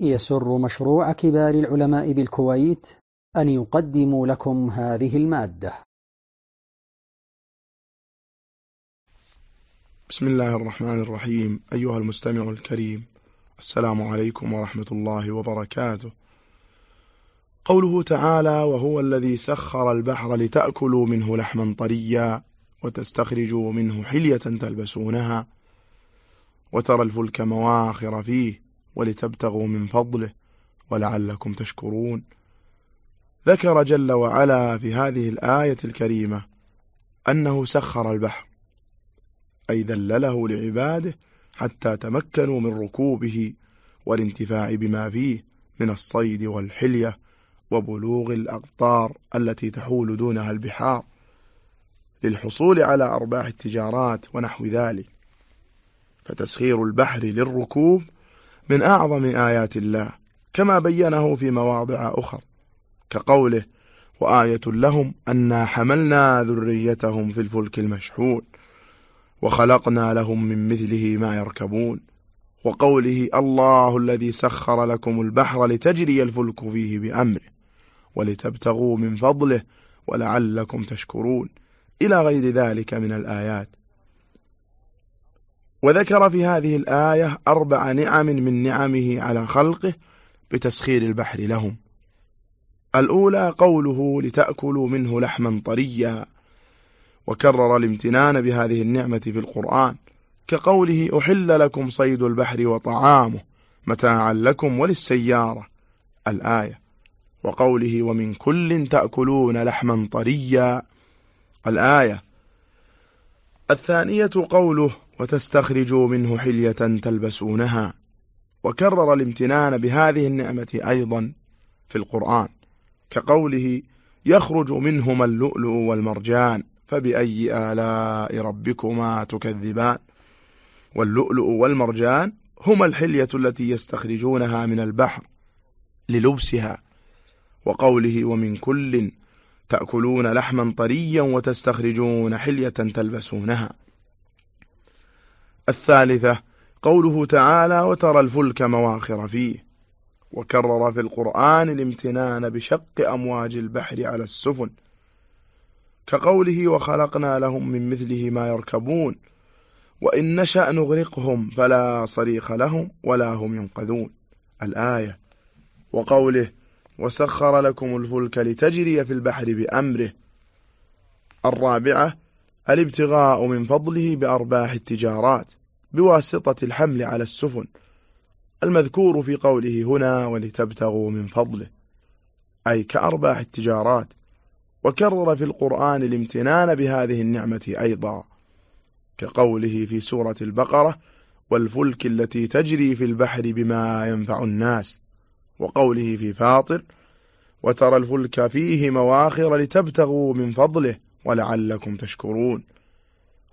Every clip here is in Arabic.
يسر مشروع كبار العلماء بالكويت أن يقدم لكم هذه المادة. بسم الله الرحمن الرحيم. أيها المستمع الكريم السلام عليكم ورحمة الله وبركاته. قوله تعالى وهو الذي سخر البحر لتأكلوا منه لحما طريا وتستخرجوا منه حلية تلبسونها وترى الفلك مواخر فيه. ولتبتغوا من فضله ولعلكم تشكرون. ذكر جل وعلا في هذه الآية الكريمة أنه سخر البحر أي ذلله لعباده حتى تمكنوا من ركوبه والانتفاع بما فيه من الصيد والحلية وبلوغ الأقطار التي تحول دونها البحار للحصول على أرباح التجارات ونحو ذلك. فتسخير البحر للركوب من أعظم آيات الله كما بينه في مواضع أخر كقوله وآية لهم أنا حملنا ذريتهم في الفلك المشحون وخلقنا لهم من مثله ما يركبون وقوله الله الذي سخر لكم البحر لتجري الفلك فيه بأمره ولتبتغوا من فضله ولعلكم تشكرون إلى غير ذلك من الآيات. وذكر في هذه الآية أربع نعم من نعمه على خلقه بتسخير البحر لهم. الأولى قوله لتأكلوا منه لحما طريا وكرر الامتنان بهذه النعمة في القرآن كقوله أحل لكم صيد البحر وطعامه متاعا لكم وللسيارة الآية. وقوله ومن كل تأكلون لحما طريا الآية. الثانية قوله وتستخرجوا منه حلية تلبسونها. وكرر الامتنان بهذه النعمة أيضا في القرآن كقوله يخرج منهما اللؤلؤ والمرجان فبأي آلاء ربكما تكذبان؟ واللؤلؤ والمرجان هما الحلية التي يستخرجونها من البحر للبسها. وقوله ومن كل تأكلون لحما طريا وتستخرجون حلية تلبسونها. الثالثة قوله تعالى وترى الفلك مواخر فيه. وكرر في القرآن الامتنان بشق أمواج البحر على السفن. كقوله وخلقنا لهم من مثله ما يركبون وإن نشأ نغرقهم فلا صريخ لهم ولا هم ينقذون. الآية. وقوله وسخر لكم الفلك لتجري في البحر بأمره. الرابعة الابتغاء من فضله بأرباح التجارات بواسطة الحمل على السفن. المذكور في قوله هنا ولتبتغوا من فضله أي كأرباح التجارات. وكرر في القرآن الامتنان بهذه النعمة أيضا كقوله في سورة البقرة والفلك التي تجري في البحر بما ينفع الناس وقوله في فاطر وترى الفلك فيه مواخر لتبتغوا من فضله ولعلكم تشكرون.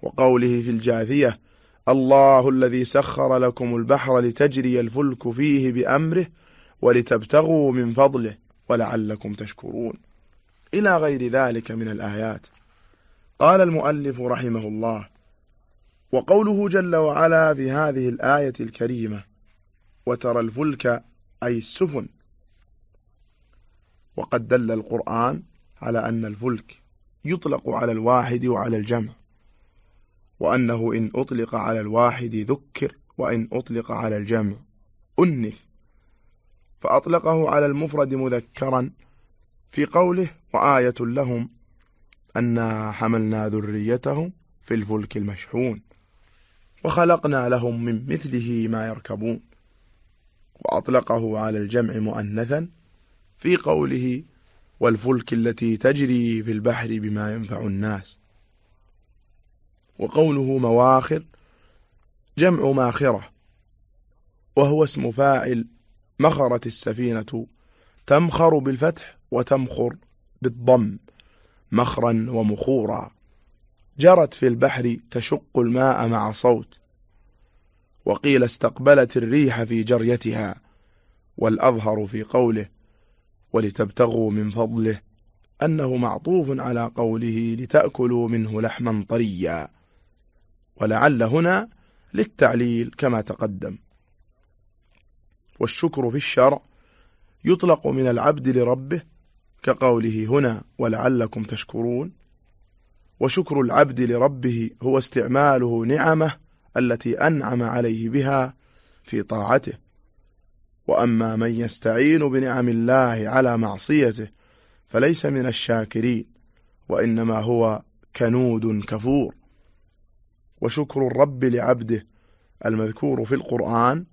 وقوله في الجاثية الله الذي سخر لكم البحر لتجري الفلك فيه بأمره ولتبتغوا من فضله ولعلكم تشكرون. إلى غير ذلك من الآيات. قال المؤلف رحمه الله وقوله جل وعلا في هذه الآية الكريمة وترى الفلك أي السفن. وقد دل القرآن على أن الفلك يطلق على الواحد وعلى الجمع وأنه إن أطلق على الواحد ذكر وإن أطلق على الجمع أنث فأطلقه على المفرد مذكرا في قوله وآية لهم أنا حملنا ذريتهم في الفلك المشحون وخلقنا لهم من مثله ما يركبون وأطلقه على الجمع مؤنثا في قوله والفلك التي تجري في البحر بما ينفع الناس. وقوله مواخر جمع ماخرة وهو اسم فاعل مخرت السفينة تمخر بالفتح وتمخر بالضم مخرا ومخورا. جرت في البحر تشق الماء مع صوت. وقيل استقبلت الريح في جريتها والأظهر في قوله ولتبتغوا من فضله أنه معطوف على قوله لتأكلوا منه لحما طريا. ولعل هنا للتعليل كما تقدم. والشكر في الشرع يطلق من العبد لربه كقوله هنا ولعلكم تشكرون وشكر العبد لربه هو استعماله نعمه التي أنعم عليه بها في طاعته. وأما من يستعين بنعم الله على معصيته فليس من الشاكرين وإنما هو كنود كفور. وشكر الرب لعبده المذكور في القرآن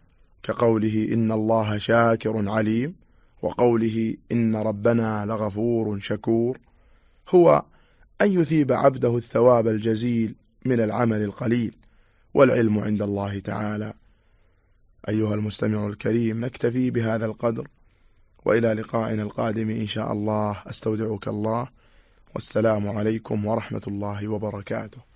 كقوله إن الله شاكر عليم وقوله إن ربنا لغفور شكور. هو أن يثيب عبده الثواب الجزيل من العمل القليل والعلم عند الله تعالى. أيها المستمع الكريم نكتفي بهذا القدر وإلى لقائنا القادم إن شاء الله. أستودعك الله والسلام عليكم ورحمة الله وبركاته.